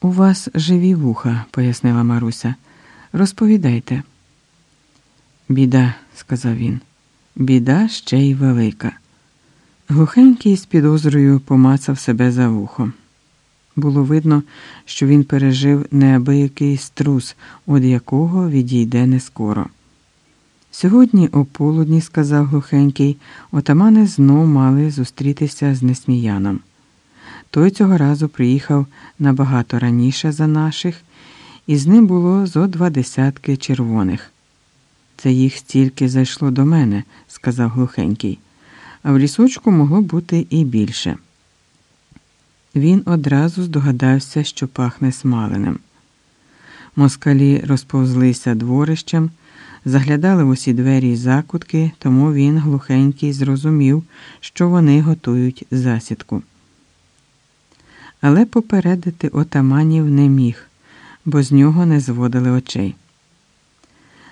У вас живі вуха, пояснила Маруся. Розповідайте. Біда, сказав він, біда ще й велика. Глухенький з підозрою помацав себе за вухом. Було видно, що він пережив неабиякий струс, від якого відійде не скоро. Сьогодні, о полудні, сказав глухенький, отамани знов мали зустрітися з несміяном. Той цього разу приїхав набагато раніше за наших, і з ним було зо два десятки червоних. Це їх стільки зайшло до мене, сказав глухенький, а в лісочку могло бути і більше. Він одразу здогадався, що пахне смаленим. Москалі розповзлися дворищем, заглядали в усі двері й закутки, тому він глухенький зрозумів, що вони готують засідку. Але попередити отаманів не міг, бо з нього не зводили очей.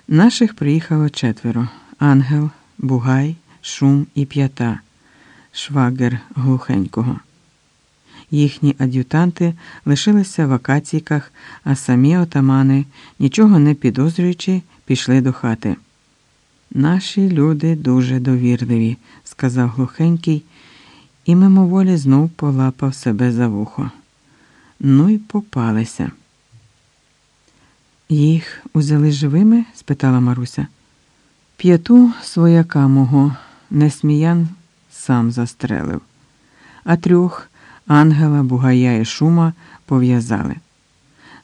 Наших приїхало четверо ангел, бугай, шум і п'ята, швагер глухенького. Їхні ад'ютанти лишилися в акаційках, а самі отамани, нічого не підозрюючи, пішли до хати. Наші люди дуже довірливі, сказав глухенький, і мимоволі знов полапав себе за вухо. Ну й попалися. Їх узяли живими? спитала Маруся. П'яту свояка мого несміян сам застрелив, а трьох ангела, бугая і шума пов'язали.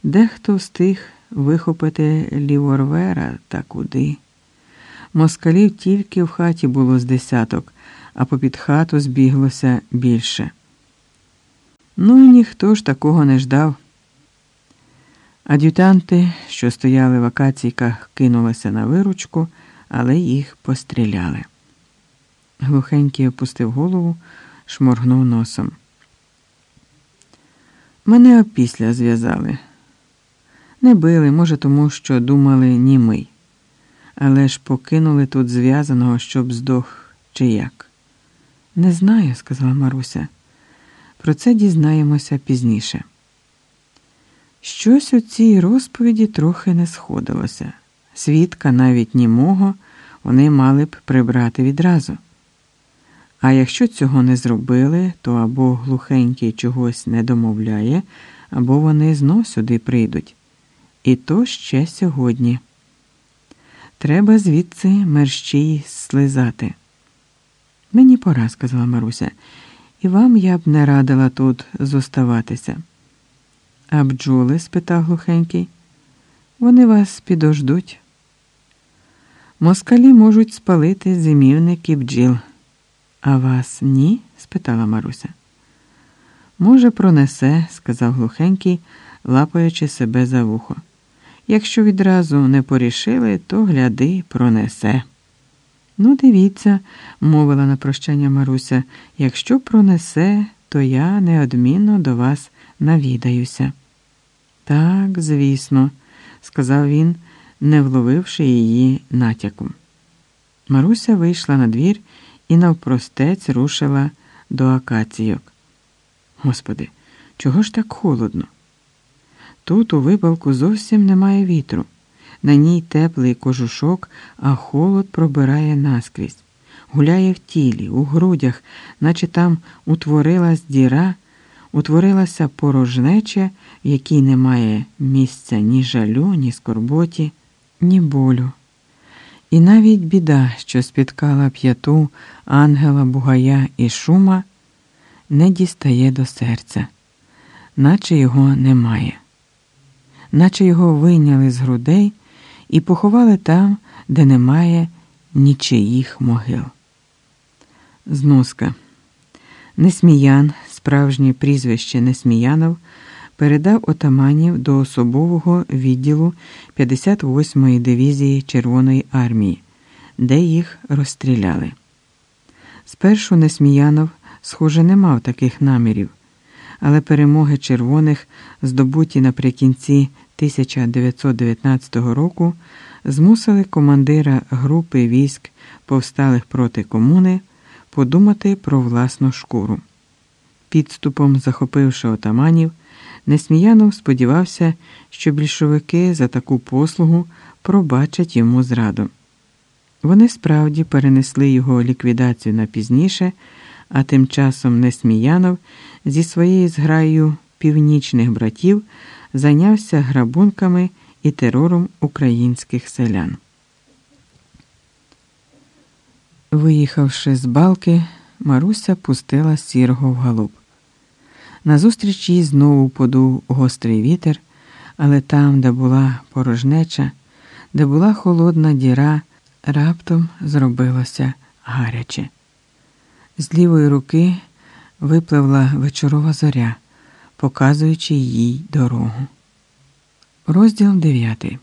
Дехто встиг вихопити ліворвера та куди. Москалів тільки в хаті було з десяток, а попід хату збіглося більше. Ну і ніхто ж такого не ждав. Ад'ютанти, що стояли в акаційках, кинулися на виручку, але їх постріляли. Глухенький опустив голову, шморгнув носом. Мене опісля зв'язали. Не били, може, тому що думали німий. Але ж покинули тут зв'язаного, щоб здох, чи як. Не знаю, сказала Маруся. Про це дізнаємося пізніше. Щось у цій розповіді трохи не сходилося. Свідка навіть німого вони мали б прибрати відразу. А якщо цього не зробили, то або глухенький чогось не домовляє, або вони знов сюди прийдуть. І то ще сьогодні. Треба звідси мерщій слизати. Мені пора, сказала Маруся, і вам я б не радила тут зоставатися. А бджоли? спитав глухенький. Вони вас підождуть. Москалі можуть спалити зимівники бджіл. А вас ні? спитала Маруся. Може, пронесе, сказав глухенький, лапаючи себе за вухо. Якщо відразу не порішили, то гляди, пронесе. Ну, дивіться, мовила на прощання Маруся, якщо пронесе, то я неодмінно до вас навідаюся. Так, звісно, сказав він, не вловивши її натяком. Маруся вийшла на двір і навпростець рушила до акаційок. Господи, чого ж так холодно? Тут у випалку зовсім немає вітру. На ній теплий кожушок, а холод пробирає наскрізь, гуляє в тілі, у грудях, наче там утворилась діра, утворилася порожнеча, в якій немає місця ні жалю, ні скорботі, ні болю. І навіть біда, що спіткала п'яту ангела Бугая і шума, не дістає до серця, наче його немає, наче його вийняли з грудей і поховали там, де немає нічиїх могил. Зноска. Несміян, справжнє прізвище Несміянов, передав отаманів до особового відділу 58-ї дивізії Червоної армії, де їх розстріляли. Спершу Несміянов, схоже, не мав таких намірів, але перемоги червоних, здобуті наприкінці 1919 року, змусили командира групи військ, повсталих проти комуни, подумати про власну шкуру. Підступом захопивши отаманів, Несміянов сподівався, що більшовики за таку послугу пробачать йому зраду. Вони справді перенесли його ліквідацію на пізніше, а тим часом Несміянов зі своєю зграєю північних братів зайнявся грабунками і терором українських селян. Виїхавши з балки, Маруся пустила сірого в галуп. Назустріч їй знову подув гострий вітер, але там, де була порожнеча, де була холодна діра, раптом зробилося гаряче. З лівої руки випливла вечорова зоря, показуючи їй дорогу. Розділ 9.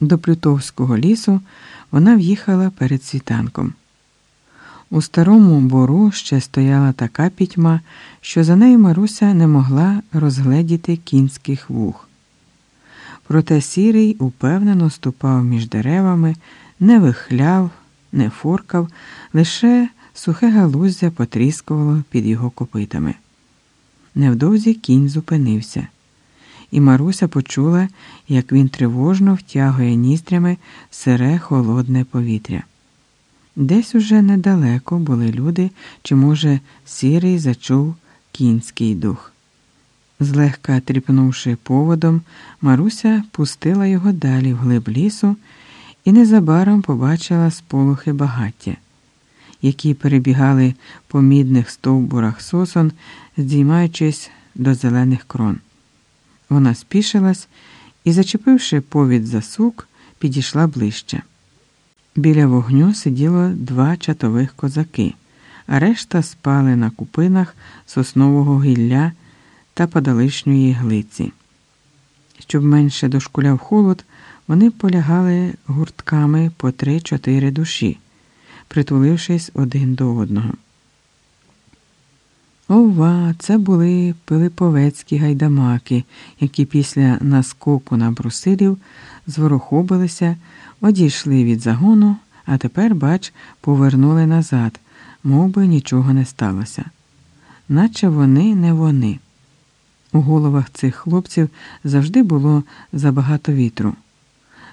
До Плютовського лісу вона в'їхала перед світанком. У старому бору ще стояла така пітьма, що за нею Маруся не могла розгледіти кінських вух. Проте сірий упевнено ступав між деревами, не вихляв, не форкав, лише сухе галуздя потріскувало під його копитами. Невдовзі кінь зупинився, і Маруся почула, як він тривожно втягує ністрями сире холодне повітря. Десь уже недалеко були люди, чи, може, сірий зачув кінський дух. Злегка тріпнувши поводом, Маруся пустила його далі в глиб лісу і незабаром побачила сполохи багаття, які перебігали по мідних стовбурах сосон, здіймаючись до зелених крон. Вона спішилась і, зачепивши повід за сук, підійшла ближче. Біля вогню сиділо два чатових козаки, а решта спали на купинах соснового гілля та падалишньої глиці. Щоб менше дошкуляв холод, вони полягали гуртками по три-чотири душі, притулившись один до одного. Ова, це були пилиповецькі гайдамаки, які після наскоку на брусилів зворохобилися, одійшли від загону, а тепер, бач, повернули назад, мов би нічого не сталося. Наче вони не вони. У головах цих хлопців завжди було забагато вітру,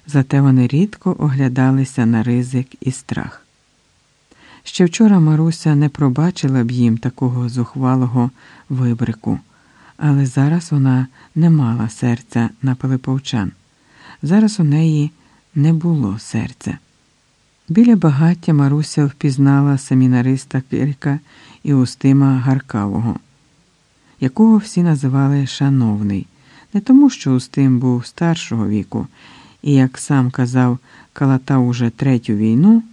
зате вони рідко оглядалися на ризик і страх. Ще вчора Маруся не пробачила б їм такого зухвалого вибрику, але зараз вона не мала серця на пилиповчан. Зараз у неї не було серця. Біля багаття Маруся впізнала семінариста Кирика і Устима Гаркавого, якого всі називали Шановний, не тому, що Устим був старшого віку і, як сам казав, калатав уже третю війну.